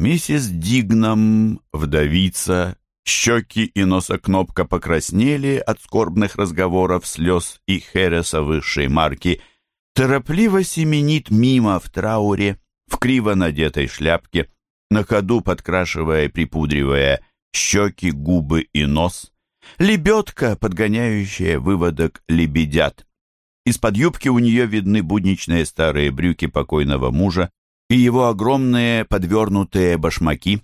Миссис Дигнам, вдовица, щеки и носокнопка покраснели от скорбных разговоров, слез и хереса высшей марки, торопливо семенит мимо в трауре, в криво надетой шляпке, на ходу подкрашивая и припудривая щеки, губы и нос. Лебедка, подгоняющая выводок лебедят. Из-под юбки у нее видны будничные старые брюки покойного мужа и его огромные подвернутые башмаки.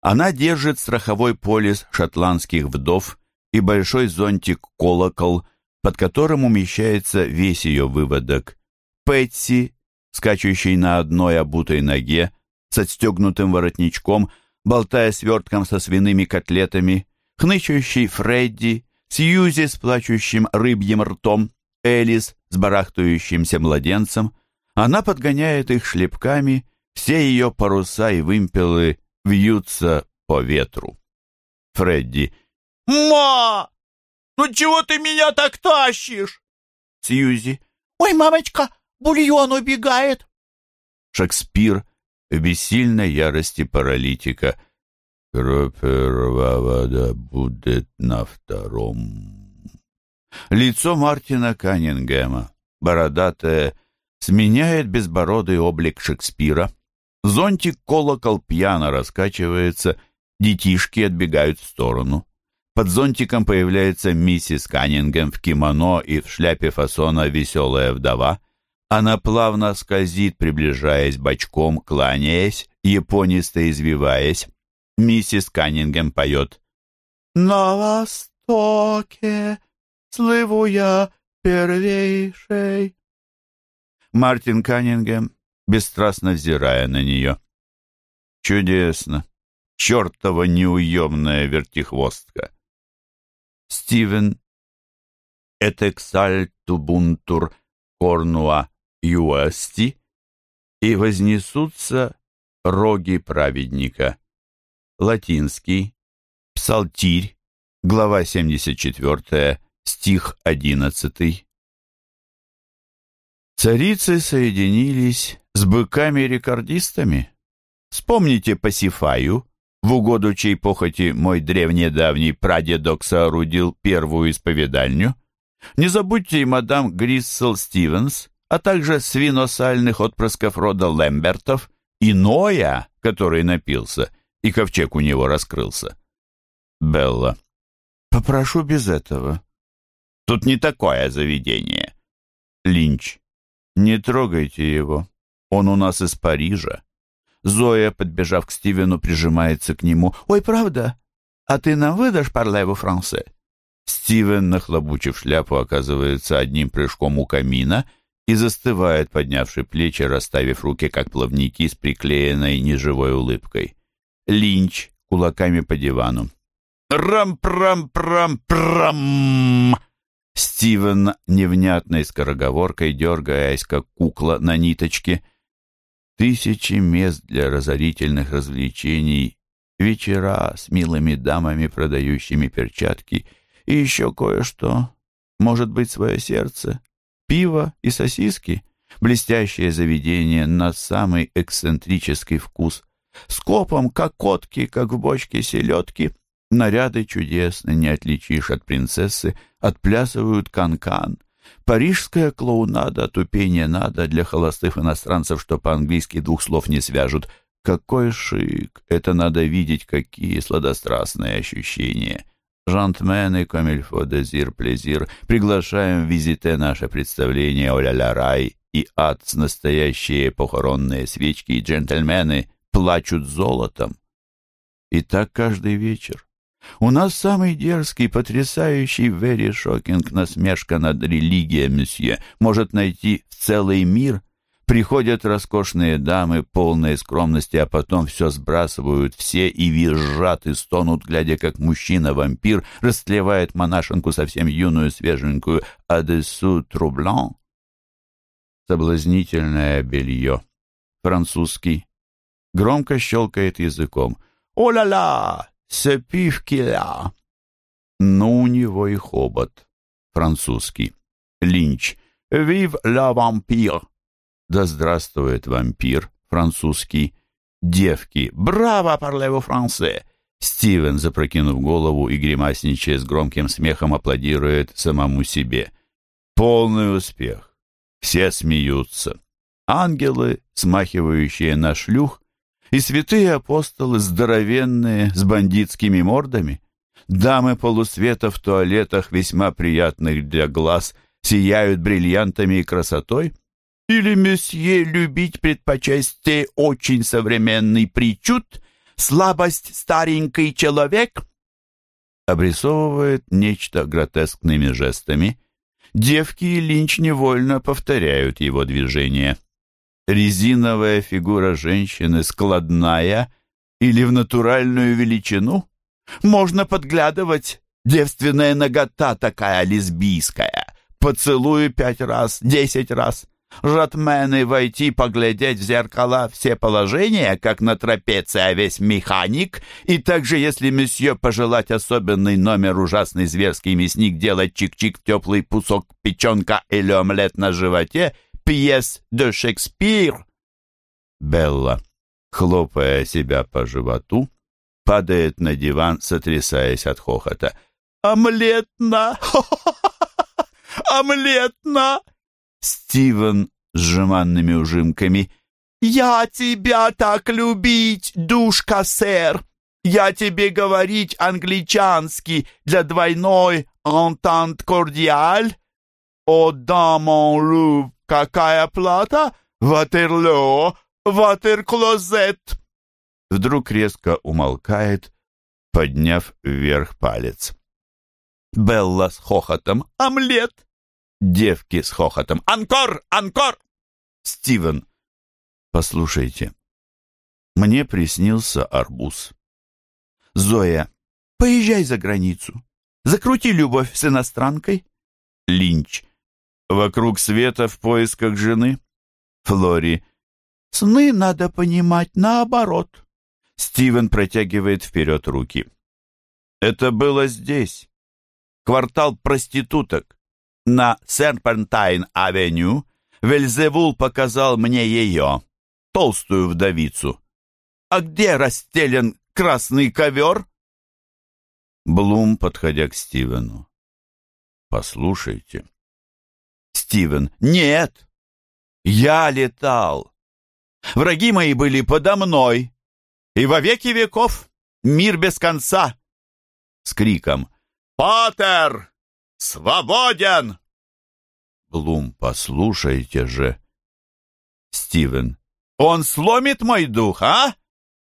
Она держит страховой полис шотландских вдов и большой зонтик-колокол, под которым умещается весь ее выводок. Пэтси, скачущий на одной обутой ноге, с отстегнутым воротничком, болтая свертком со свиными котлетами, хнычущий Фредди, Сьюзи с плачущим рыбьим ртом, Элис с барахтающимся младенцем. Она подгоняет их шлепками, все ее паруса и вымпелы вьются по ветру. Фредди. «Ма! Ну чего ты меня так тащишь?» Сьюзи. «Ой, мамочка, бульон убегает!» Шекспир в бессильной ярости паралитика. «Первая будет на втором». Лицо Мартина Каннингема, бородатое, сменяет безбородый облик Шекспира. Зонтик-колокол пьяно раскачивается, детишки отбегают в сторону. Под зонтиком появляется миссис Каннингем в кимоно и в шляпе фасона «Веселая вдова». Она плавно скользит, приближаясь бочком, кланяясь, японисто извиваясь. Миссис Каннингем поет «На востоке слыву я первейшей». Мартин Каннингем, бесстрастно взирая на нее. «Чудесно! Чертова неуемная вертихвостка!» Стивен Этексальтубунтур Корнуа Юасти и вознесутся роги праведника. Латинский. Псалтирь. Глава 74. Стих 11. Царицы соединились с быками-рекордистами. Вспомните Пасифаю, в угоду чьей похоти мой древнедавний прадедок соорудил первую исповедальню. Не забудьте и мадам Гриссел Стивенс, а также свиносальных отпрысков рода Лэмбертов и Ноя, который напился, и ковчег у него раскрылся. Белла. Попрошу без этого. Тут не такое заведение. Линч. Не трогайте его. Он у нас из Парижа. Зоя, подбежав к Стивену, прижимается к нему. «Ой, правда? А ты нам выдашь парлеву франце?» Стивен, нахлобучив шляпу, оказывается одним прыжком у камина и застывает, поднявши плечи, расставив руки, как плавники, с приклеенной неживой улыбкой. Линч кулаками по дивану. «Рам-прам-прам-прам!» Стивен невнятной скороговоркой, дергаясь, как кукла на ниточке. Тысячи мест для разорительных развлечений, вечера с милыми дамами, продающими перчатки, и еще кое-что, может быть, свое сердце, пиво и сосиски, блестящее заведение на самый эксцентрический вкус, скопом, как котки, как в бочке селедки — Наряды чудесны, не отличишь от принцессы, отплясывают канкан. -кан. Парижская клоунада, тупение надо для холостых иностранцев, что по-английски двух слов не свяжут. Какой шик! Это надо видеть, какие сладострастные ощущения. Жантмены, комильфо, дезир, плезир, приглашаем в визите наше представление «Оля-ля рай» и ад с настоящие похоронные свечки, и джентльмены плачут золотом. И так каждый вечер. У нас самый дерзкий, потрясающий, very shocking насмешка над религией, месье, может найти в целый мир. Приходят роскошные дамы, полные скромности, а потом все сбрасывают все и визжат и стонут, глядя, как мужчина-вампир растлевает монашенку совсем юную, свеженькую «Адессу трублан». Соблазнительное белье. Французский. Громко щелкает языком. «О-ля-ля! Сепивкиля. Но у него и хобот. Французский. Линч. Вив ла вампир. Да здравствует вампир. Французский. Девки, браво, парлеву франце! Стивен, запрокинув голову и гримасничая с громким смехом, аплодирует самому себе. Полный успех. Все смеются. Ангелы, смахивающие на шлюх, и святые апостолы здоровенные, с бандитскими мордами. Дамы полусвета в туалетах, весьма приятных для глаз, сияют бриллиантами и красотой. Или месье любить предпочасти очень современный причуд, слабость старенький человек? Обрисовывает нечто гротескными жестами. Девки и Линч невольно повторяют его движения. Резиновая фигура женщины складная или в натуральную величину? Можно подглядывать. Девственная нагота такая лесбийская. Поцелую пять раз, десять раз. Жатмены войти, поглядеть в зеркала все положения, как на трапеции, а весь механик, и также, если месье пожелать особенный номер ужасный зверский мясник делать чик-чик теплый пусок печенка или омлет на животе, пьес де Шекспир. Белла, хлопая себя по животу, падает на диван, сотрясаясь от хохота. «Омлетно! Омлетно!» Стивен с жеманными ужимками. «Я тебя так любить, душка, сэр! Я тебе говорить англичанский для двойной «entente cordial». «О, да, лув, какая плата? Ватерлоо, ватерклозет!» Вдруг резко умолкает, подняв вверх палец. Белла с хохотом «Омлет!» Девки с хохотом «Анкор! Анкор!» Стивен «Послушайте, мне приснился арбуз». Зоя «Поезжай за границу, закрути любовь с иностранкой». Линч «Вокруг света в поисках жены». Флори «Сны надо понимать наоборот». Стивен протягивает вперед руки. «Это было здесь, квартал проституток. На Серпентайн-авеню Вельзевул показал мне ее, толстую вдовицу. А где расстелен красный ковер? Блум, подходя к Стивену. Послушайте. Стивен. Нет. Я летал. Враги мои были подо мной. И во веки веков мир без конца. С криком. «Патер! Свободен!» Блум, послушайте же. Стивен. Он сломит мой дух, а?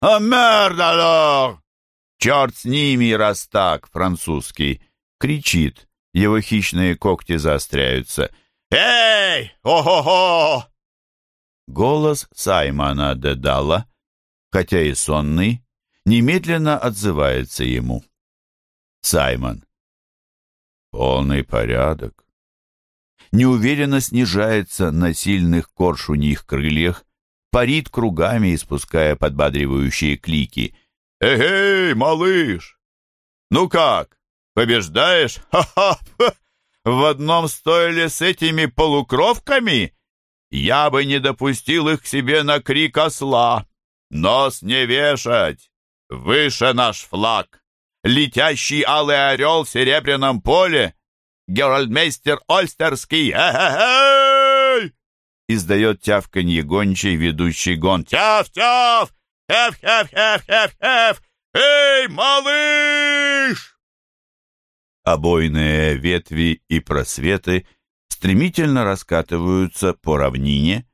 А мердалор! Черт с ними, раз так, французский. Кричит. Его хищные когти заостряются. «Эй! О-хо-хо!» Голос Саймона Дедала, хотя и сонный, немедленно отзывается ему. Саймон. Полный порядок. Неуверенно снижается на сильных коршуньих крыльях, парит кругами, испуская подбадривающие клики. «Эй, малыш! Ну как, побеждаешь? Ха-ха! В одном стойле с этими полукровками? Я бы не допустил их к себе на крик осла. Нос не вешать! Выше наш флаг!» летящий алый орел в серебряном поле, Геральдмейстер Ольстерский, э-э-эй! Издает тявканье гончий, ведущий гон. Тяв-тяв! Хеф-хеф-хеф-хеф-хеф! Эй, малыш! Обойные ветви и просветы стремительно раскатываются по равнине,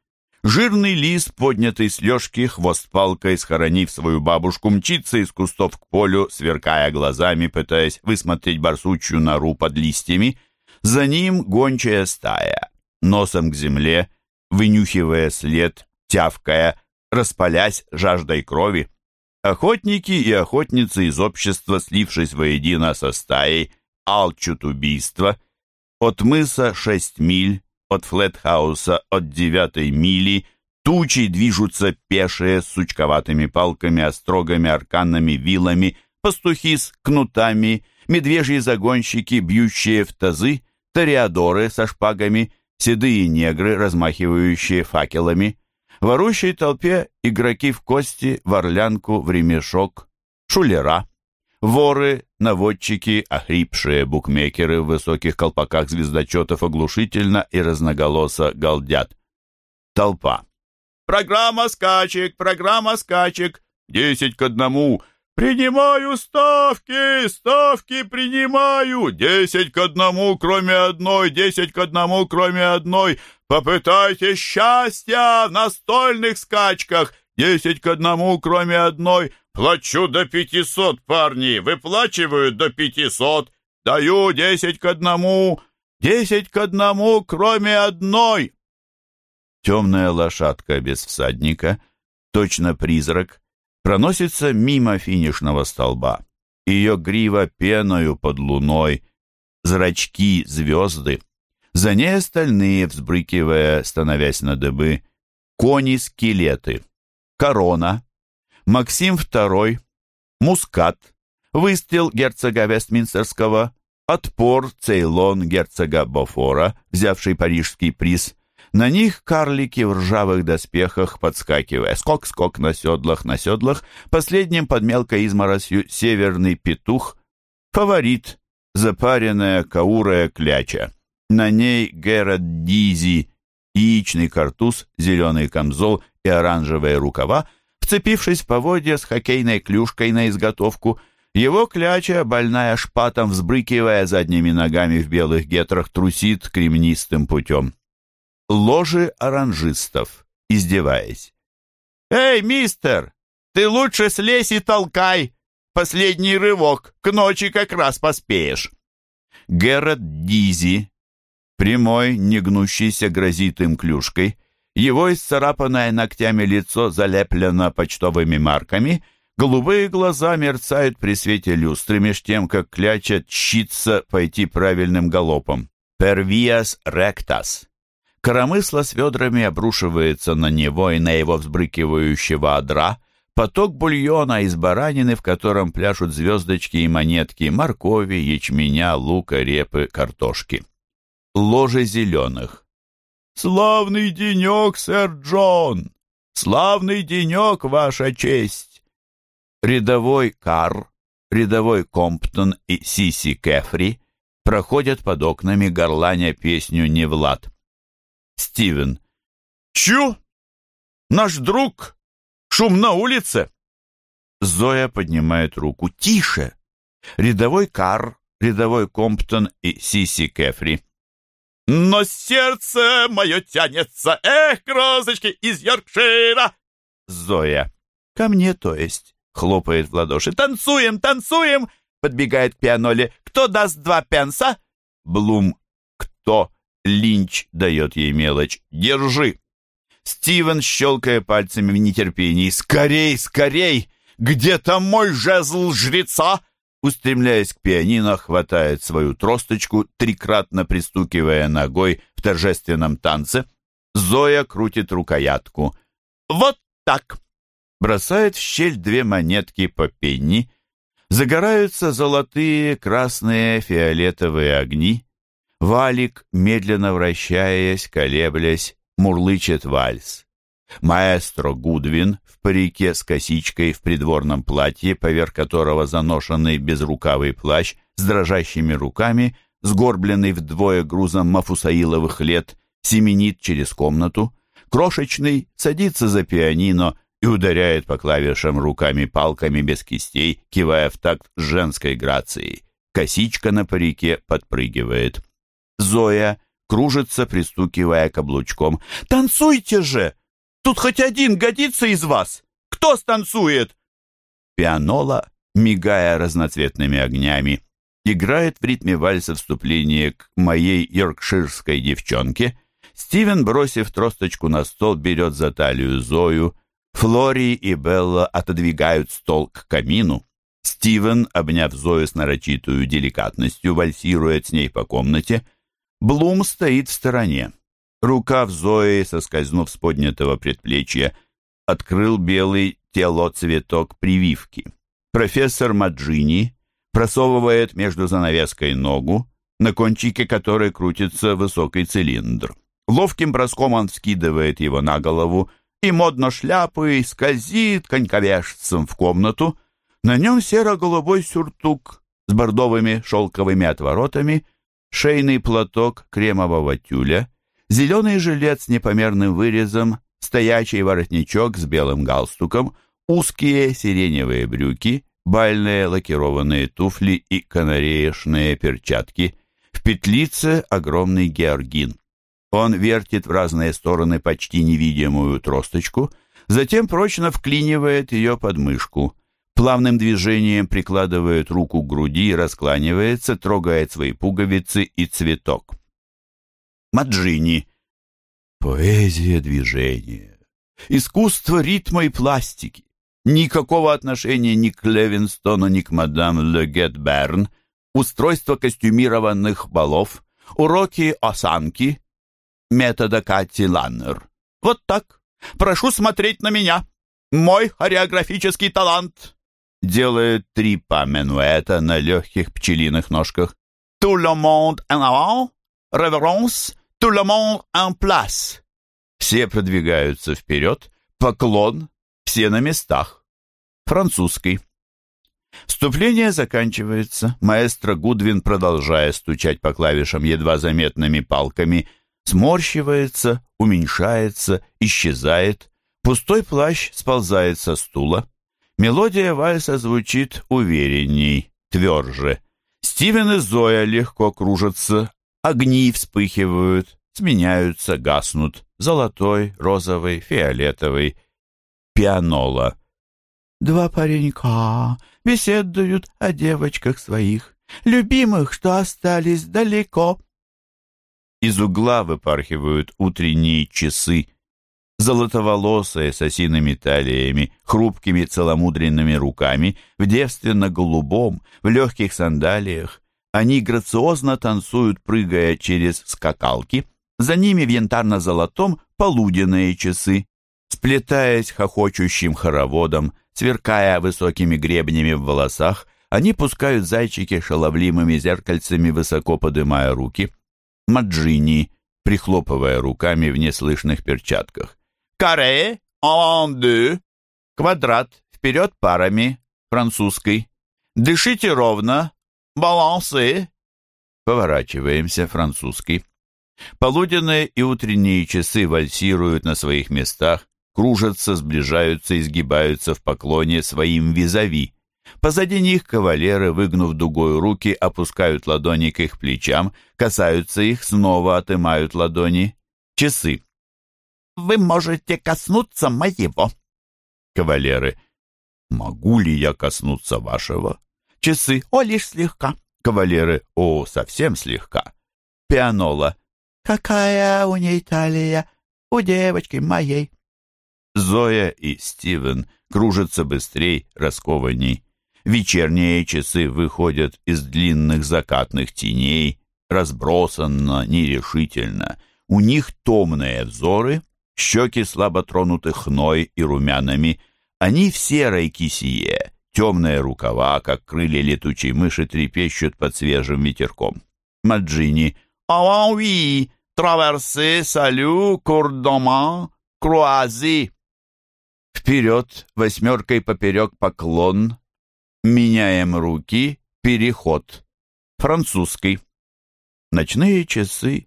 Жирный лис, поднятый с лёжки, хвост палкой, схоронив свою бабушку, мчится из кустов к полю, сверкая глазами, пытаясь высмотреть барсучью нору под листьями. За ним гончая стая, носом к земле, вынюхивая след, тявкая, распалясь жаждой крови. Охотники и охотницы из общества, слившись воедино со стаей, алчут убийства. От мыса шесть миль, от Флетхауса от девятой мили тучи движутся пешие с сучковатыми палками, острогами, арканами, вилами, пастухи с кнутами, медвежьи загонщики, бьющие в тазы, тореадоры со шпагами, седые негры, размахивающие факелами. В орущей толпе игроки в кости, в орлянку, в ремешок, шулера, воры, наводчики, охрипшие букмекеры в высоких колпаках звездочетов оглушительно и разноголосо галдят. Толпа. «Программа скачек! Программа скачек! Десять к одному! «Принимаю ставки! Ставки принимаю! Десять к одному, кроме одной! Десять к одному, кроме одной! Попытайте счастья в настольных скачках! Десять к одному, кроме одной! Плачу до пятисот, парни! Выплачиваю до пятисот! Даю десять к одному! Десять к одному, кроме одной!» Темная лошадка без всадника, точно призрак, проносится мимо финишного столба. Ее грива пеною под луной, зрачки звезды. За ней остальные, взбрыкивая, становясь на дыбы, кони-скелеты, корона, Максим II, мускат, выстрел герцога Вестминстерского, отпор Цейлон герцога Бофора, взявший парижский приз, на них карлики в ржавых доспехах, подскакивая. Скок-скок на седлах, на седлах. Последним под мелкой изморосью северный петух. Фаворит. Запаренная каурая кляча. На ней Герат Дизи, яичный картуз, зеленый камзол и оранжевые рукава, вцепившись в поводья с хоккейной клюшкой на изготовку, его кляча, больная шпатом, взбрыкивая задними ногами в белых гетрах, трусит кремнистым путем ложи оранжистов, издеваясь. «Эй, мистер, ты лучше слезь и толкай! Последний рывок, к ночи как раз поспеешь!» Герат Дизи, прямой, негнущийся, грозит им клюшкой. Его исцарапанное ногтями лицо залеплено почтовыми марками, голубые глаза мерцают при свете люстры, меж тем, как кляча чится пойти правильным галопом. «Первиас ректас» Коромысло с ведрами обрушивается на него и на его взбрыкивающего одра, поток бульона из баранины, в котором пляшут звездочки и монетки, моркови, ячменя, лука, репы, картошки. Ложе зеленых. «Славный денек, сэр Джон! Славный денек, ваша честь!» Рядовой Карр, рядовой Комптон и Сиси Кефри проходят под окнами горланя песню «Не Влад». Стивен. «Чу? Наш друг? Шум на улице?» Зоя поднимает руку. «Тише!» Рядовой Карр, рядовой Комптон и Сиси Кефри. «Но сердце мое тянется, эх, розочки из Йоркшира!» Зоя. «Ко мне, то есть?» Хлопает в ладоши. «Танцуем, танцуем!» Подбегает пианоле. «Кто даст два пенса?» Блум. «Кто?» Линч дает ей мелочь. «Держи!» Стивен, щелкая пальцами в нетерпении. «Скорей, скорей! Где там мой жезл жреца?» Устремляясь к пианино, хватает свою тросточку, трикратно пристукивая ногой в торжественном танце. Зоя крутит рукоятку. «Вот так!» Бросает в щель две монетки по пенни. Загораются золотые, красные, фиолетовые огни. Валик, медленно вращаясь, колеблясь, мурлычет вальс. Маэстро Гудвин парике с косичкой в придворном платье, поверх которого заношенный безрукавый плащ с дрожащими руками, сгорбленный вдвое грузом мафусаиловых лет, семенит через комнату. Крошечный садится за пианино и ударяет по клавишам руками-палками без кистей, кивая в такт с женской грацией. Косичка на парике подпрыгивает. Зоя кружится, пристукивая каблучком. «Танцуйте же! Тут хоть один годится из вас! Кто станцует?» Пианола, мигая разноцветными огнями, играет в ритме вальса вступление к моей йоркширской девчонке. Стивен, бросив тросточку на стол, берет за талию Зою. Флори и Белла отодвигают стол к камину. Стивен, обняв Зою с нарочитую деликатностью, вальсирует с ней по комнате. Блум стоит в стороне. Рука в Зои, соскользнув с поднятого предплечья, открыл белый тело-цветок прививки. Профессор Маджини просовывает между занавеской ногу, на кончике которой крутится высокий цилиндр. Ловким броском он вскидывает его на голову и модно шляпой скользит коньковешцем в комнату. На нем серо-голубой сюртук с бордовыми шелковыми отворотами, шейный платок кремового тюля, зеленый жилет с непомерным вырезом, стоячий воротничок с белым галстуком, узкие сиреневые брюки, бальные лакированные туфли и канареечные перчатки. В петлице огромный георгин. Он вертит в разные стороны почти невидимую тросточку, затем прочно вклинивает ее под мышку. Плавным движением прикладывает руку к груди раскланивается, трогает свои пуговицы и цветок. Маджини. Поэзия движения. Искусство ритма и пластики. Никакого отношения ни к Левинстону, ни к мадам Ле Гетберн. Устройство костюмированных балов. Уроки осанки. Метода Кати Ланнер. Вот так. Прошу смотреть на меня. Мой хореографический талант. Делает три па менуэта на легких пчелиных ножках. Tout le monde en avant. Реверанс. Tout le monde en place. Все продвигаются вперед. Поклон. Все на местах. Французский. Вступление заканчивается. Маэстро Гудвин, продолжая стучать по клавишам едва заметными палками, сморщивается, уменьшается, исчезает. Пустой плащ сползает со стула. Мелодия вальса звучит уверенней, тверже. Стивен и Зоя легко кружатся, огни вспыхивают, сменяются, гаснут. Золотой, розовый, фиолетовый. Пианола. Два паренька беседуют о девочках своих, любимых, что остались далеко. Из угла выпархивают утренние часы, золотоволосые с осиными талиями, хрупкими целомудренными руками, в девственно-голубом, в легких сандалиях. Они грациозно танцуют, прыгая через скакалки. За ними в янтарно-золотом полуденные часы. Сплетаясь хохочущим хороводом, сверкая высокими гребнями в волосах, они пускают зайчики шаловливыми зеркальцами, высоко подымая руки. Маджини, прихлопывая руками в неслышных перчатках. «Каре, deux!» Квадрат, вперед парами, французской. «Дышите ровно, балансы!» Поворачиваемся, французский. Полуденные и утренние часы вальсируют на своих местах, кружатся, сближаются, изгибаются в поклоне своим визави. Позади них кавалеры, выгнув дугой руки, опускают ладони к их плечам, касаются их, снова отымают ладони. Часы. «Вы можете коснуться моего». Кавалеры. «Могу ли я коснуться вашего?» Часы. «О, лишь слегка». Кавалеры. «О, совсем слегка». Пианола. «Какая у ней талия, у девочки моей». Зоя и Стивен кружатся быстрей, раскованней. Вечерние часы выходят из длинных закатных теней, разбросанно, нерешительно. У них томные взоры, щеки слабо тронуты хной и румянами. Они в серой кисие, темные рукава, как крылья летучей мыши, трепещут под свежим ветерком. Маджини «А oui, traverser, salut, courdoman, croisé». Вперед, восьмеркой поперек поклон. Меняем руки, переход. Французский. Ночные часы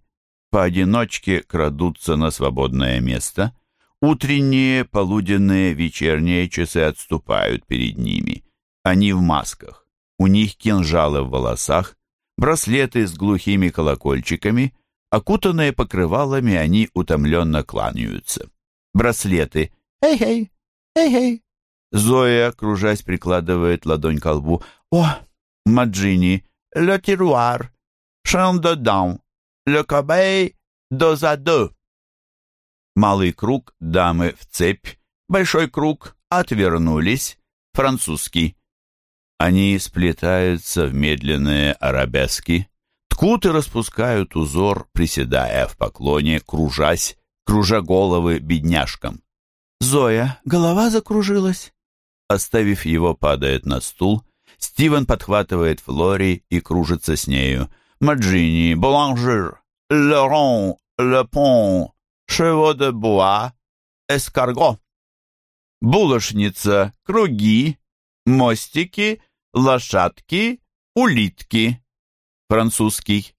поодиночке крадутся на свободное место. Утренние, полуденные, вечерние часы отступают перед ними. Они в масках. У них кинжалы в волосах, браслеты с глухими колокольчиками, окутанные покрывалами, они утомленно кланяются. Браслеты. «Эй-эй! Эй-эй!» Зоя, кружась, прикладывает ладонь к лбу. «О, Маджини! Le tiroir! Chant dedans! Le corbeil dos à deux!» Малый круг, дамы в цепь, большой круг, отвернулись, французский. Они сплетаются в медленные арабески, ткут и распускают узор, приседая в поклоне, кружась, кружа головы бедняжкам. Зоя, голова закружилась. Оставив его, падает на стул. Стивен подхватывает Флори и кружится с нею. Маджини, Боланжер, Лорон, Лепон, Шево де Буа. эскарго. Булочница, круги, мостики, лошадки, улитки. Французский.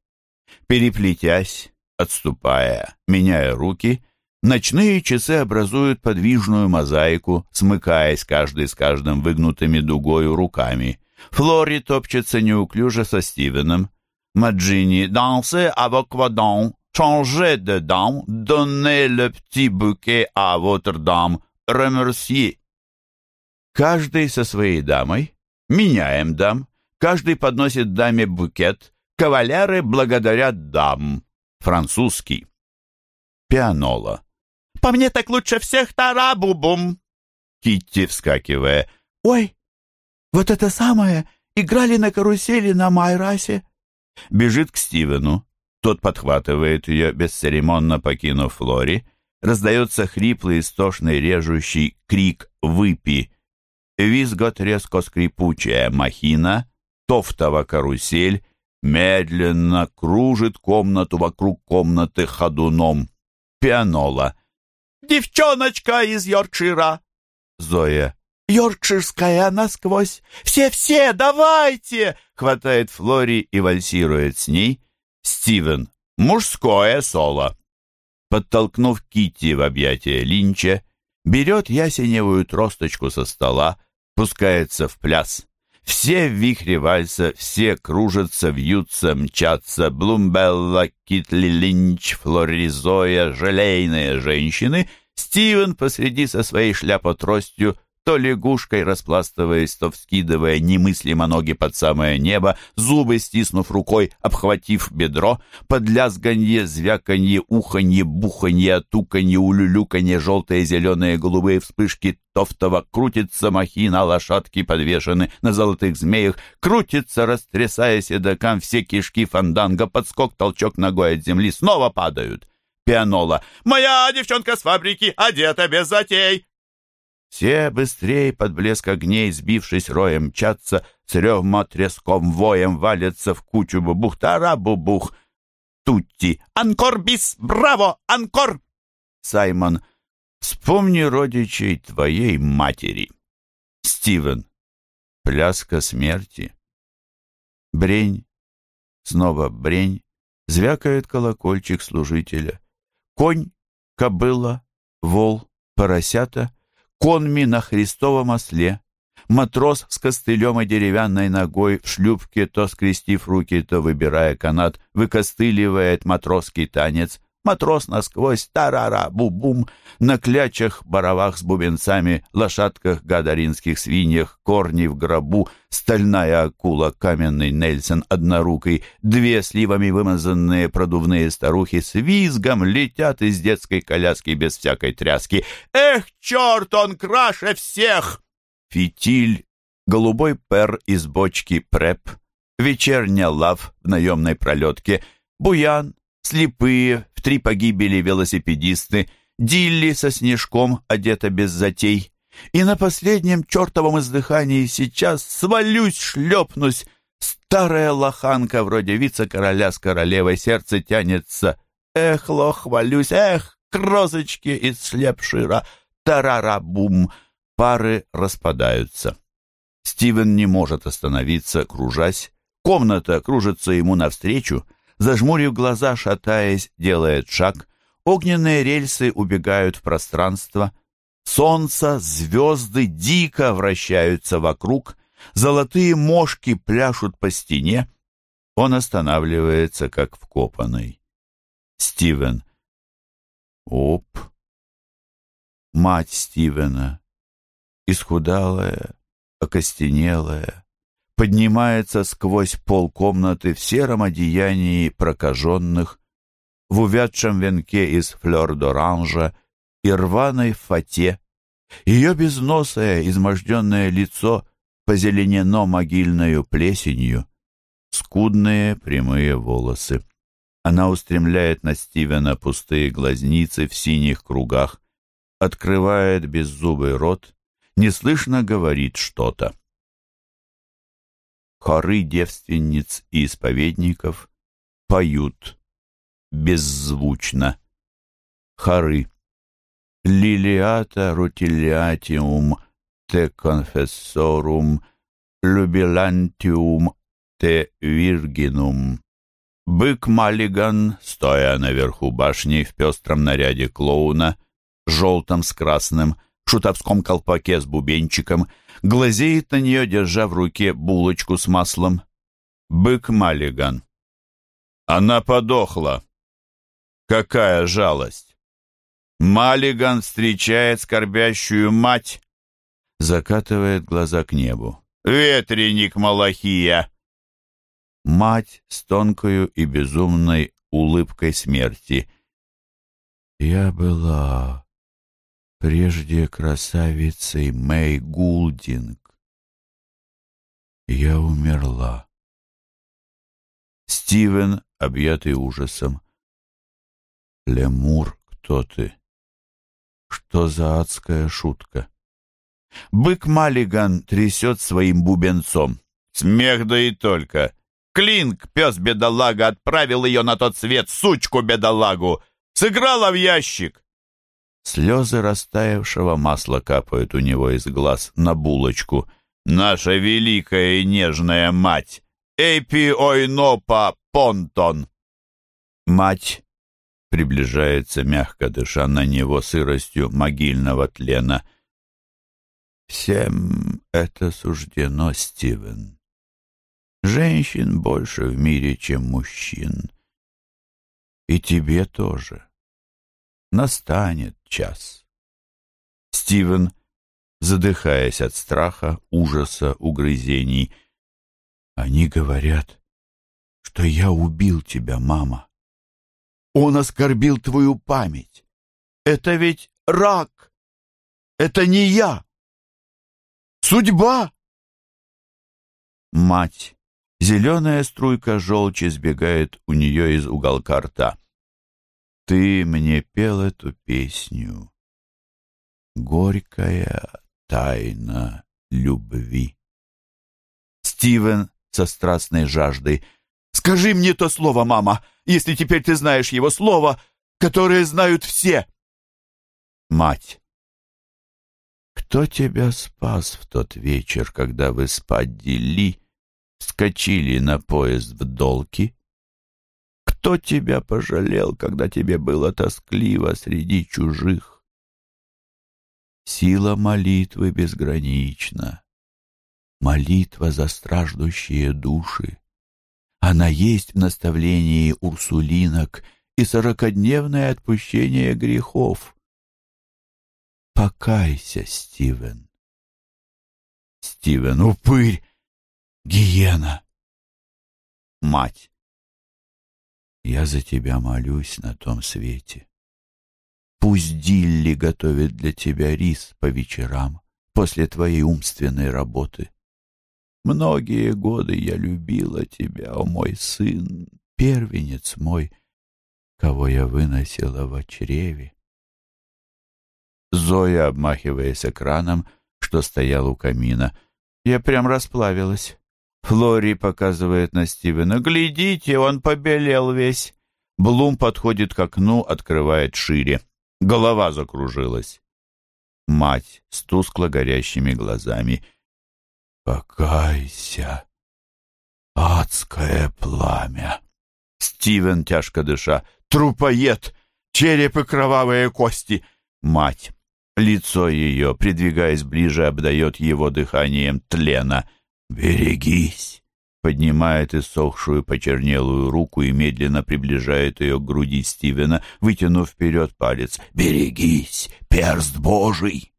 Переплетясь, отступая, меняя руки, ночные часы образуют подвижную мозаику, смыкаясь каждый с каждым выгнутыми дугою руками. Флори топчется неуклюже со Стивеном. Маджини «Danse avec quoi Changez de dame, donnez le petit bouquet à votre dame, remerciez». Каждый со своей дамой. Меняем дам. Каждый подносит даме букет. Кавалеры благодарят дам. Французский. Пианола. «По мне так лучше всех тарабубум!» Китти, вскакивая. «Ой, вот это самое! Играли на карусели на Майрасе!» Бежит к Стивену. Тот подхватывает ее, бесцеремонно покинув Флори. Раздается хриплый, истошный, режущий крик «Выпи!». Визгот резко скрипучая махина, тофтова карусель, медленно кружит комнату вокруг комнаты ходуном. Пианола. «Девчоночка из Йоркшира!» Зоя. «Йоркширская насквозь! Все-все, давайте!» Хватает Флори и вальсирует с ней. Стивен. Мужское соло. Подтолкнув Китти в объятия Линча, берет ясеневую тросточку со стола, пускается в пляс. Все в вихре вальса, все кружатся, вьются, мчатся. Блумбелла, Китли Линч, Флоризоя, желейные женщины. Стивен посреди со своей шляпотростью то лягушкой распластываясь, то вскидывая немыслимо ноги под самое небо, зубы стиснув рукой, обхватив бедро, под лязганье, звяканье, уханье, буханье, туканье, улюлюканье, желтые, зеленые, голубые вспышки тофтова, крутится махина, лошадки подвешены на золотых змеях, крутится, растрясая седокам все кишки фанданга, подскок, толчок ногой от земли, снова падают. Пианола. «Моя девчонка с фабрики одета без затей!» Все быстрее под блеск огней, сбившись роем, мчатся, с ревма, треском, воем валятся в кучу бубух, тара-бубух. Тутти. «Анкор бис! Браво! Анкор!» Саймон. «Вспомни родичей твоей матери». Стивен. Пляска смерти. Брень. Снова брень. Звякает колокольчик служителя. Конь, кобыла, вол, поросята — конми на Христовом осле, матрос с костылем и деревянной ногой в шлюпке, то скрестив руки, то выбирая канат, выкостыливает матросский танец, матрос насквозь, тарара, бу-бум, на клячах, боровах с бубенцами, лошадках, гадаринских свиньях, корни в гробу, стальная акула, каменный Нельсон, однорукий, две сливами вымазанные продувные старухи с визгом летят из детской коляски без всякой тряски. «Эх, черт, он краше всех!» Фитиль, голубой пер из бочки преп, вечерняя лав в наемной пролетке, буян, слепые, в три погибели велосипедисты, Дилли со снежком, одета без затей. И на последнем чертовом издыхании сейчас свалюсь, шлепнусь. Старая лоханка, вроде вице-короля с королевой, сердце тянется. Эх, лох, хвалюсь, эх, крозочки из шлепшира, тарара-бум. Пары распадаются. Стивен не может остановиться, кружась. Комната кружится ему навстречу — Зажмурив глаза, шатаясь, делает шаг. Огненные рельсы убегают в пространство. Солнце, звезды дико вращаются вокруг. Золотые мошки пляшут по стене. Он останавливается, как вкопанный. Стивен. Оп. Мать Стивена. Исхудалая, окостенелая, поднимается сквозь пол комнаты в сером одеянии прокаженных, в увядшем венке из флёр-д'оранжа и рваной фате. Ее безносое, изможденное лицо позеленено могильною плесенью, скудные прямые волосы. Она устремляет на Стивена пустые глазницы в синих кругах, открывает беззубый рот, неслышно говорит что-то. Хоры девственниц и исповедников поют беззвучно. Хоры. Лилиата рутилиатиум те конфессорум любилантиум те виргинум. Бык Маллиган, стоя наверху башни в пестром наряде клоуна, желтом с красным, в шутовском колпаке с бубенчиком, глазеет на нее, держа в руке булочку с маслом. Бык Маллиган. Она подохла. Какая жалость! Маллиган встречает скорбящую мать, закатывает глаза к небу. «Ветреник Малахия!» Мать с тонкою и безумной улыбкой смерти. «Я была прежде красавицей Мэй Гулдинг. Я умерла». Стивен, объятый ужасом. «Лемур, кто ты?» Что за адская шутка? Бык Маллиган трясет своим бубенцом. Смех да и только. Клинк, пес-бедолага, отправил ее на тот свет, сучку-бедолагу. Сыграла в ящик. Слезы растаявшего масла капают у него из глаз на булочку. Наша великая и нежная мать. Эпи ойнопа понтон. Мать приближается, мягко дыша на него сыростью могильного тлена. «Всем это суждено, Стивен. Женщин больше в мире, чем мужчин. И тебе тоже. Настанет час». Стивен, задыхаясь от страха, ужаса, угрызений, «Они говорят, что я убил тебя, мама». Он оскорбил твою память. Это ведь рак. Это не я. Судьба. Мать. Зеленая струйка желчи сбегает у нее из уголка рта. Ты мне пел эту песню. Горькая тайна любви. Стивен со страстной жаждой. «Скажи мне то слово, мама!» если теперь ты знаешь его слово, которое знают все. Мать. Кто тебя спас в тот вечер, когда вы с Падди вскочили на поезд в долки? Кто тебя пожалел, когда тебе было тоскливо среди чужих? Сила молитвы безгранична. Молитва за страждущие души. Она есть в наставлении урсулинок и сорокодневное отпущение грехов. Покайся, Стивен. Стивен, упырь, гиена. Мать, я за тебя молюсь на том свете. Пусть Дилли готовит для тебя рис по вечерам после твоей умственной работы. Многие годы я любила тебя, о мой сын, первенец мой, кого я выносила в чреве. Зоя, обмахиваясь экраном, что стоял у камина, я прям расплавилась. Флори показывает на Стивена. «Глядите, он побелел весь!» Блум подходит к окну, открывает шире. Голова закружилась. Мать с тускло горящими глазами — «Покайся, адское пламя!» Стивен, тяжко дыша, «Трупоед! Череп и кровавые кости!» Мать, лицо ее, придвигаясь ближе, обдает его дыханием тлена. «Берегись!» Поднимает иссохшую почернелую руку и медленно приближает ее к груди Стивена, вытянув вперед палец. «Берегись, перст Божий!»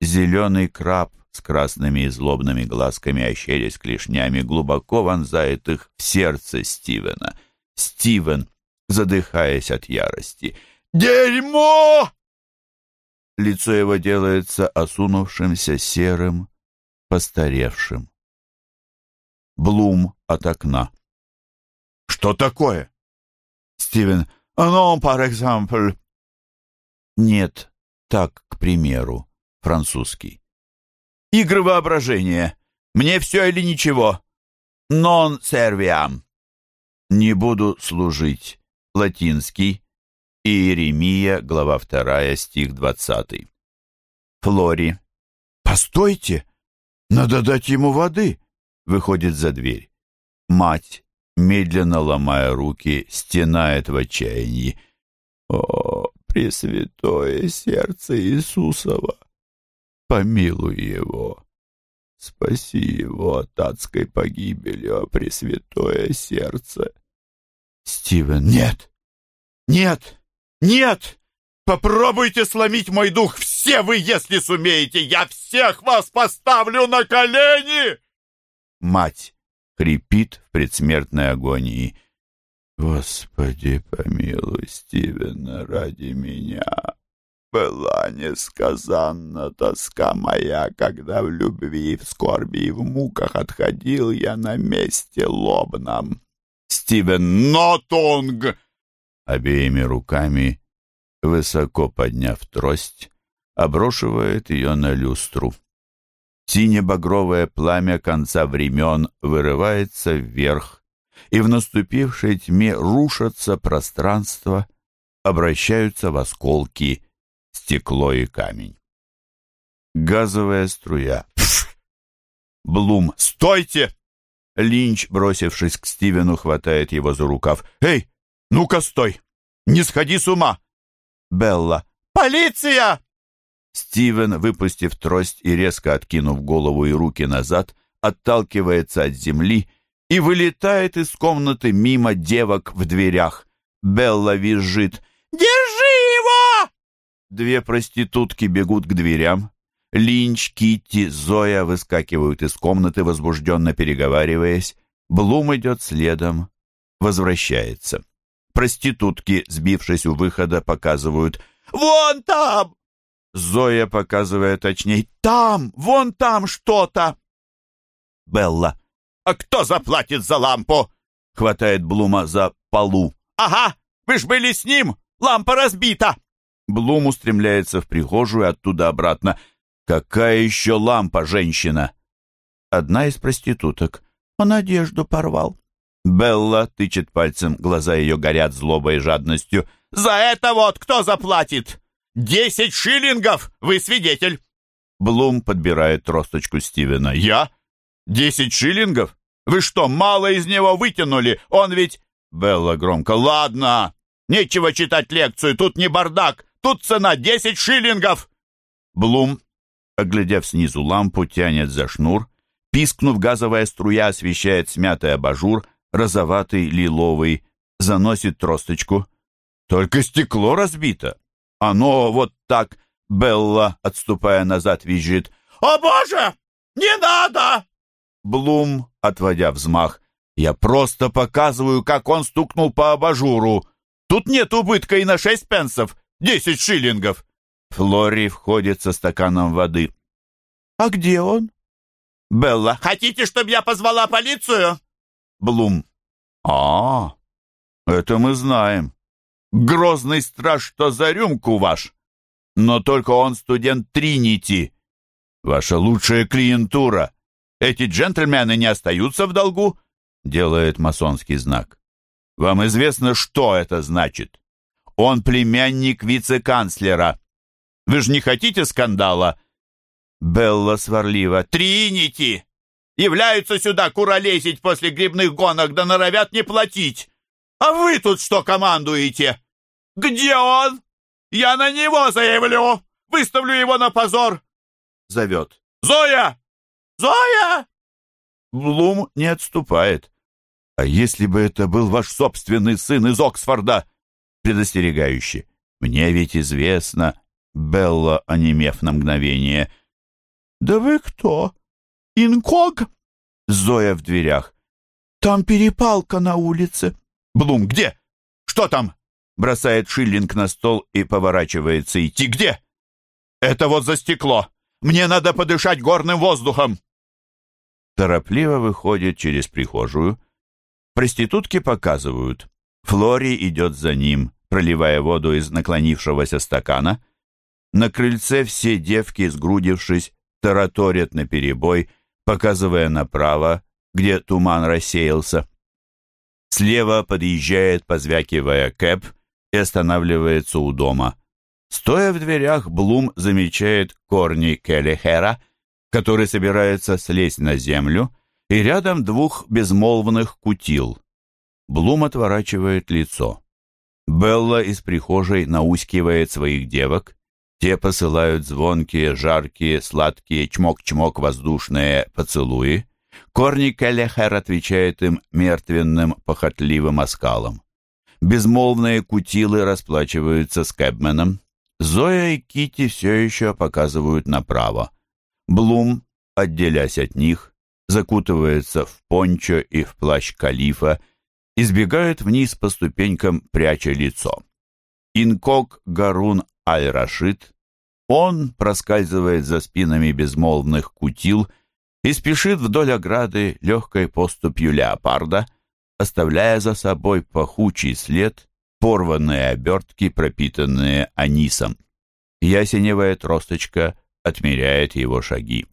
Зеленый краб с красными и злобными глазками, ощерясь клешнями, глубоко вонзает их в сердце Стивена. Стивен, задыхаясь от ярости. «Дерьмо!» Лицо его делается осунувшимся, серым, постаревшим. Блум от окна. «Что такое?» Стивен. «Non, par exemple». «Нет, так, к примеру, французский». Игры воображения. Мне все или ничего. Non serviam. Не буду служить. Латинский. Иеремия, глава 2, стих 20. Флори. «Постойте! Надо дать ему воды!» Выходит за дверь. Мать, медленно ломая руки, стенает в отчаянии. «О, Пресвятое сердце Иисусова! Помилуй его! Спаси его от адской погибели, о Пресвятое сердце!» Стивен, «Нет! Нет! Нет! Попробуйте сломить мой дух, все вы, если сумеете! Я всех вас поставлю на колени!» Мать хрипит в предсмертной агонии. «Господи, помилуй Стивена ради меня!» Была несказанна тоска моя, когда в любви, в скорби и в муках отходил я на месте лобном. Стивен Нотунг! Обеими руками, высоко подняв трость, оброшивает ее на люстру. Сине-багровое пламя конца времен вырывается вверх, и в наступившей тьме рушатся пространства, обращаются в осколки, стекло и камень. Газовая струя. Пф! Блум. «Стойте!» Линч, бросившись к Стивену, хватает его за рукав. «Эй, ну-ка стой! Не сходи с ума!» Белла. «Полиция!» Стивен, выпустив трость и резко откинув голову и руки назад, отталкивается от земли и вылетает из комнаты мимо девок в дверях. Белла визжит. «Держи его!» Две проститутки бегут к дверям. Линч, Китти, Зоя выскакивают из комнаты, возбужденно переговариваясь. Блум идет следом, возвращается. Проститутки, сбившись у выхода, показывают «Вон там!» Зоя, показывая точней, «Там! Вон там что-то!» Белла. «А кто заплатит за лампу?» Хватает Блума за полу. «Ага! Вы ж были с ним! Лампа разбита!» Блум устремляется в прихожую, оттуда обратно. «Какая еще лампа, женщина?» Одна из проституток. «Он одежду порвал». Белла тычет пальцем, глаза ее горят злобой и жадностью. «За это вот кто заплатит? Десять шиллингов! Вы свидетель!» Блум подбирает тросточку Стивена. «Я? Десять шиллингов? Вы что, мало из него вытянули? Он ведь...» Белла громко. «Ладно! Нечего читать лекцию, тут не бардак! Тут цена десять шиллингов!» Блум, оглядев снизу лампу, тянет за шнур. Пискнув, газовая струя освещает смятый абажур, розоватый, лиловый, заносит тросточку. Только стекло разбито. Оно вот так, Белла, отступая назад, визжит. «О, Боже! Не надо!» Блум, отводя взмах. «Я просто показываю, как он стукнул по абажуру. Тут нет убытка и на шесть пенсов. Десять шиллингов!» Флори входит со стаканом воды. «А где он?» «Белла, хотите, чтобы я позвала полицию?» Блум. «А, это мы знаем. Грозный страж, что за рюмку ваш. Но только он студент Тринити. Ваша лучшая клиентура. Эти джентльмены не остаются в долгу?» Делает масонский знак. «Вам известно, что это значит? Он племянник вице-канцлера. Вы же не хотите скандала?» Белла сварливо. «Тринити! Являются сюда куролесить после грибных гонок, да норовят не платить. А вы тут что командуете? Где он? Я на него заявлю! Выставлю его на позор!» Зовет. «Зоя! Зоя!» Блум не отступает. «А если бы это был ваш собственный сын из Оксфорда?» Предостерегающе. «Мне ведь известно...» Белла, онемев на мгновение. «Да вы кто?» «Инког?» Зоя в дверях. «Там перепалка на улице». «Блум, где? Что там?» Бросает шиллинг на стол и поворачивается идти. «Где?» «Это вот за стекло. Мне надо подышать горным воздухом». Торопливо выходит через прихожую. Проститутки показывают. Флори идет за ним, проливая воду из наклонившегося стакана. На крыльце все девки, сгрудившись, тараторят наперебой, показывая направо, где туман рассеялся. Слева подъезжает, позвякивая кэп, и останавливается у дома. Стоя в дверях, Блум замечает Корни Келлихера, который собирается слезть на землю, и рядом двух безмолвных кутил. Блум отворачивает лицо. Белла из прихожей наускивает своих девок. Те посылают звонкие, жаркие, сладкие, чмок-чмок воздушные поцелуи. Корни Келлихер отвечает им мертвенным, похотливым оскалом. Безмолвные кутилы расплачиваются с Кэбменом. Зоя и Кити все еще показывают направо. Блум, отделясь от них, закутывается в пончо и в плащ калифа, избегает вниз по ступенькам, пряча лицо. Инкок Гарун Аль-Рашид, он проскальзывает за спинами безмолвных кутил и спешит вдоль ограды легкой поступью леопарда, оставляя за собой пахучий след, порванные обертки, пропитанные анисом. Ясеневая тросточка отмеряет его шаги.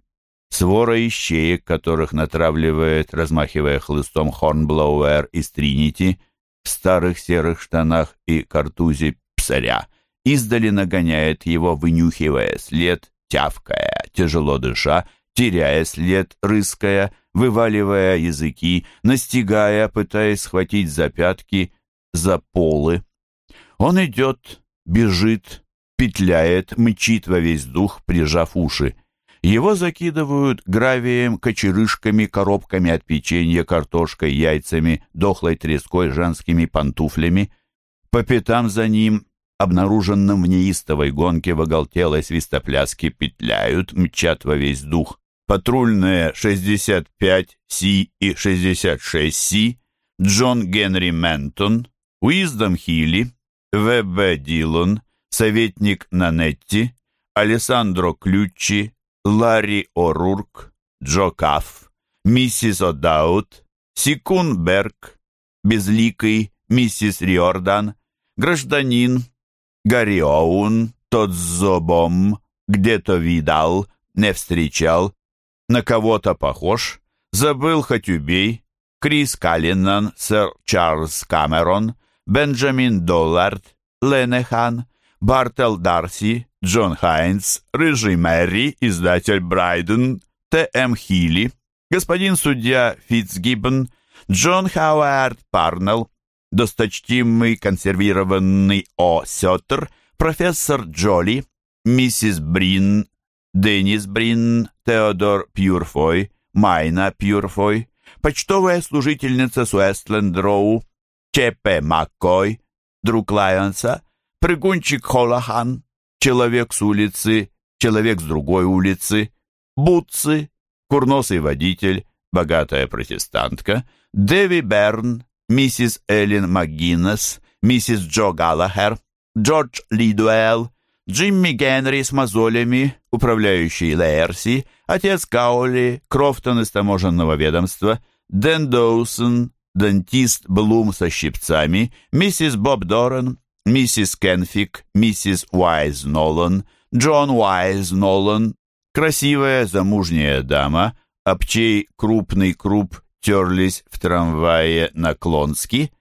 Свора ищеек, которых натравливает, размахивая хлыстом Хорнблоуэр из Тринити, в старых серых штанах и картузе псаря, издали нагоняет его, вынюхивая след, тявкая, тяжело дыша, теряя след, рыская, вываливая языки, настигая, пытаясь схватить за пятки, за полы. Он идет, бежит, петляет, мчит во весь дух, прижав уши. Его закидывают гравием, кочерышками, коробками от печенья, картошкой, яйцами, дохлой треской, женскими пантуфлями. По пятам за ним, обнаруженным в неистовой гонке в оголтелой свистопляске, петляют, мчат во весь дух. Патрульные 65С и 66С, Джон Генри Ментон, Уиздом Хилли, В.Б. Дилон, советник Нанетти, Алессандро Ключи, Ларри О'Рурк, Джо Кафф, миссис О'Даут, Сикун Берг, Безликий, миссис Риордан, Гражданин, Гарри Оун, Тодзобом, где-то видал, не встречал, на кого-то похож, забыл хоть убей, Крис Каллинан, сэр Чарльз Камерон, Бенджамин Доллард, Ленехан, Бартел Дарси, Джон Хайнс, Рыжий Мэри, издатель Брайден, Т.М. Хилли, господин судья Фитцгиббон, Джон Хауард Парнелл, досточтимый консервированный О. Сеттер, профессор Джоли, миссис Брин, Деннис Брин, Теодор Пьюрфой, Майна Пьюрфой, почтовая служительница с Уэстленд-Роу, Ч.П. Маккой, друг Лайонса, прыгунчик Холахан, человек с улицы, человек с другой улицы, Бутцы, курносый водитель, богатая протестантка, Дэви Берн, миссис Эллен МакГиннес, миссис Джо Галлахер, Джордж Лидуэлл, Джимми Генри с мозолями, управляющий Лейерси, отец Каули, Крофтон из таможенного ведомства, Дэн Доусон, дантист Блум со щипцами, миссис Боб Доран, миссис Кенфик, миссис Уайз Нолан, Джон Уайз Нолан, красивая замужняя дама, об чей крупный круп терлись в трамвае на Клонски,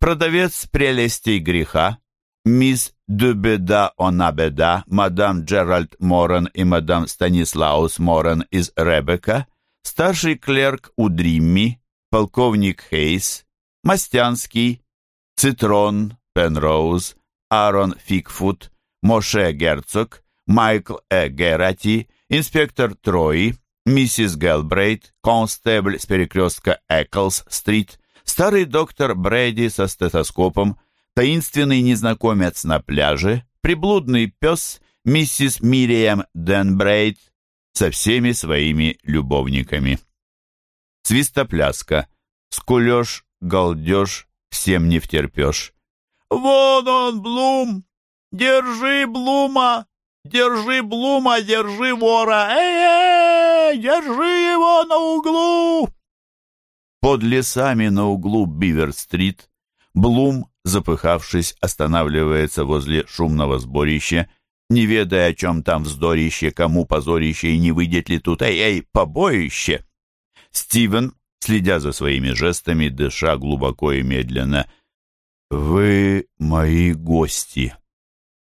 продавец прелестей греха, мисс Дюбеда Онабеда, мадам Джеральд Моран и мадам Станислаус Моран из Ребека, старший клерк у Дримми, полковник Хейс, Мастянский, Цитрон, Пенроуз, Аарон Фикфут, Моше Герцог, Майкл Э. Герати, инспектор Трои, миссис Гелбрейт, констебль с перекрестка Эклс-стрит, старый доктор Брэди со стетоскопом, таинственный незнакомец на пляже, приблудный пес, миссис Мириам Денбрейт со всеми своими любовниками. Свистопляска, скулеж, галдеж, всем не втерпешь. «Вон он, Блум! Держи Блума! Держи Блума, держи вора! Эй-эй! Держи его на углу!» Под лесами на углу Бивер-стрит Блум, запыхавшись, останавливается возле шумного сборища, не ведая, о чем там вздорище, кому позорище и не выйдет ли тут, эй-эй, побоище. Стивен, следя за своими жестами, дыша глубоко и медленно, Вы мои гости,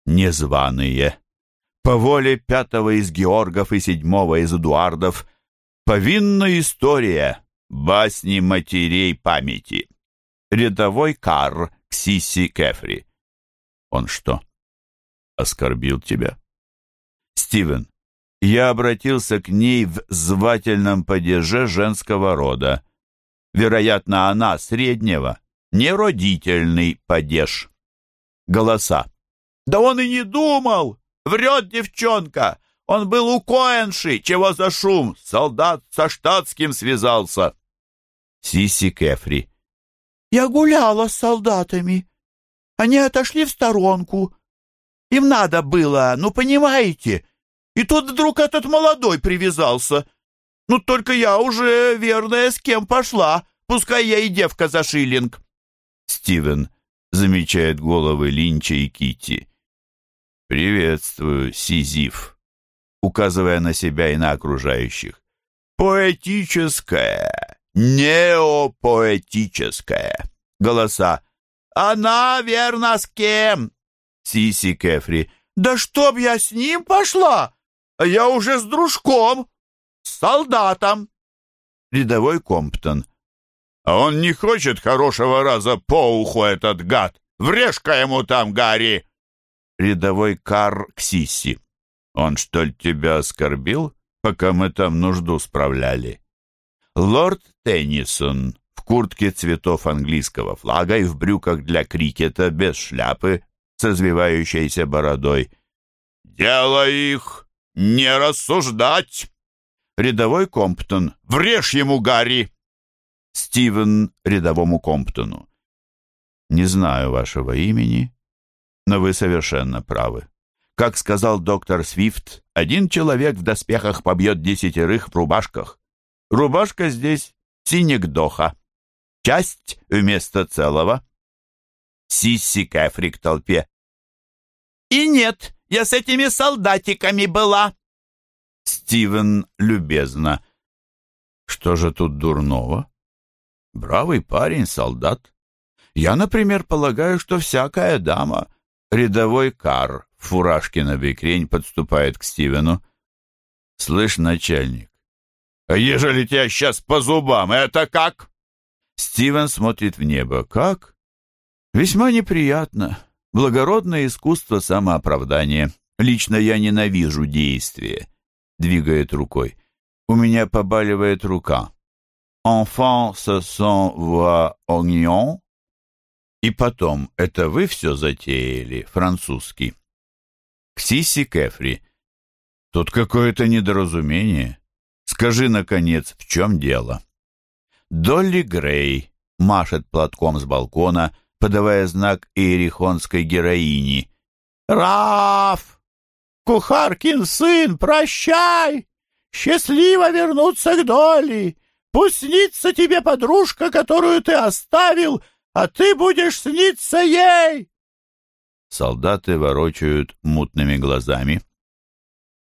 незваные. По воле пятого из Георгов и седьмого из Эдуардов повинна история басни матерей памяти. Рядовой Кар Ксиси Кефри. Он что, оскорбил тебя? Стивен, я обратился к ней в звательном падеже женского рода. Вероятно, она среднего, неродительный падеж. Голоса. Да он и не думал! Врет девчонка! Он был у Коэнши! Чего за шум? Солдат со штатским связался!» Сиси Кефри. «Я гуляла с солдатами. Они отошли в сторонку. Им надо было, ну, понимаете? И тут вдруг этот молодой привязался. Ну, только я уже верная с кем пошла, пускай я и девка за шиллинг». Стивен замечает головы Линча и Кити. «Приветствую, Сизиф», указывая на себя и на окружающих. «Поэтическое, неопоэтическое». Голоса. «Она верно с кем?» Сиси Кефри. «Да чтоб я с ним пошла! Я уже с дружком, с солдатом!» Рядовой Комптон. «А он не хочет хорошего раза по уху, этот гад! Врежь-ка ему там, Гарри!» рядовой Кар Ксиси. Он, что ли, тебя оскорбил, пока мы там нужду справляли? Лорд Теннисон в куртке цветов английского флага и в брюках для крикета без шляпы с развивающейся бородой. «Дело их не рассуждать!» Рядовой Комптон. «Врежь ему, Гарри!» Стивен рядовому Комптону. «Не знаю вашего имени, но вы совершенно правы. Как сказал доктор Свифт, один человек в доспехах побьет десятерых в рубашках. Рубашка здесь синегдоха. Часть вместо целого. Сисси Кэфри толпе. «И нет, я с этими солдатиками была!» Стивен любезно. «Что же тут дурного? Бравый парень, солдат. Я, например, полагаю, что всякая дама Рядовой Кар в фуражке на бекрень подступает к Стивену. «Слышь, начальник, ежели тебя сейчас по зубам, это как?» Стивен смотрит в небо. «Как?» «Весьма неприятно. Благородное искусство самооправдания. Лично я ненавижу действие». Двигает рукой. «У меня побаливает рука». «Enfant se sent voix oignon?» И потом, это вы все затеяли, французский? Ксиси Кефри. Тут какое-то недоразумение. Скажи, наконец, в чем дело? Долли Грей машет платком с балкона, подавая знак иерихонской героини. «Раф! Кухаркин сын, прощай! Счастливо вернуться к Долли! Пусть снится тебе подружка, которую ты оставил, а ты будешь сниться ей!» Солдаты ворочают мутными глазами.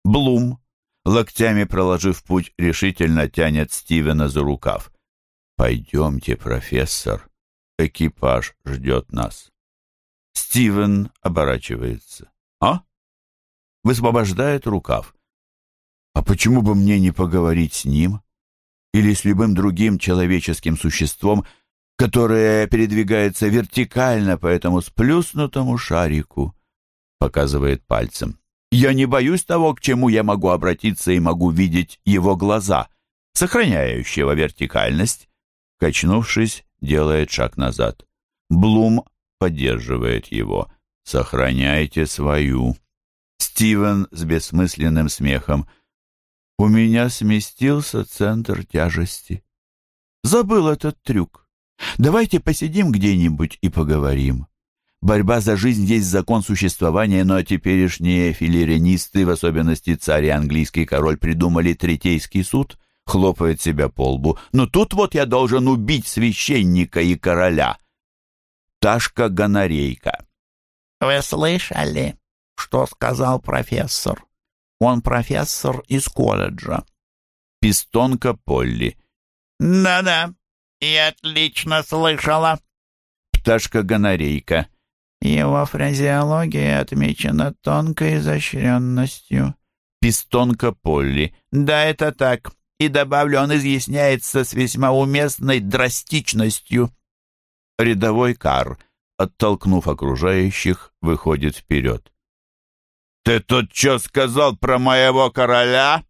Блум, локтями проложив путь, решительно тянет Стивена за рукав. «Пойдемте, профессор, экипаж ждет нас». Стивен оборачивается. «А?» Высвобождает рукав. «А почему бы мне не поговорить с ним?» или с любым другим человеческим существом, которая передвигается вертикально по этому сплюснутому шарику, показывает пальцем. Я не боюсь того, к чему я могу обратиться и могу видеть его глаза, сохраняющего вертикальность. Качнувшись, делает шаг назад. Блум поддерживает его. «Сохраняйте свою». Стивен с бессмысленным смехом. «У меня сместился центр тяжести. Забыл этот трюк. Давайте посидим где-нибудь и поговорим. Борьба за жизнь есть закон существования, но теперешние филеренисты, в особенности царь и английский король, придумали третейский суд, хлопает себя по лбу. Но тут вот я должен убить священника и короля. Ташка Гонорейка. Вы слышали, что сказал профессор? Он профессор из колледжа. Пистонка Полли. Да-да, и отлично слышала. Пташка-гонорейка. Его фразеология отмечена тонкой изощренностью. Пистонка Полли. Да, это так. И добавлю, он изъясняется с весьма уместной драстичностью. Рядовой Кар, оттолкнув окружающих, выходит вперед. «Ты тут что сказал про моего короля?»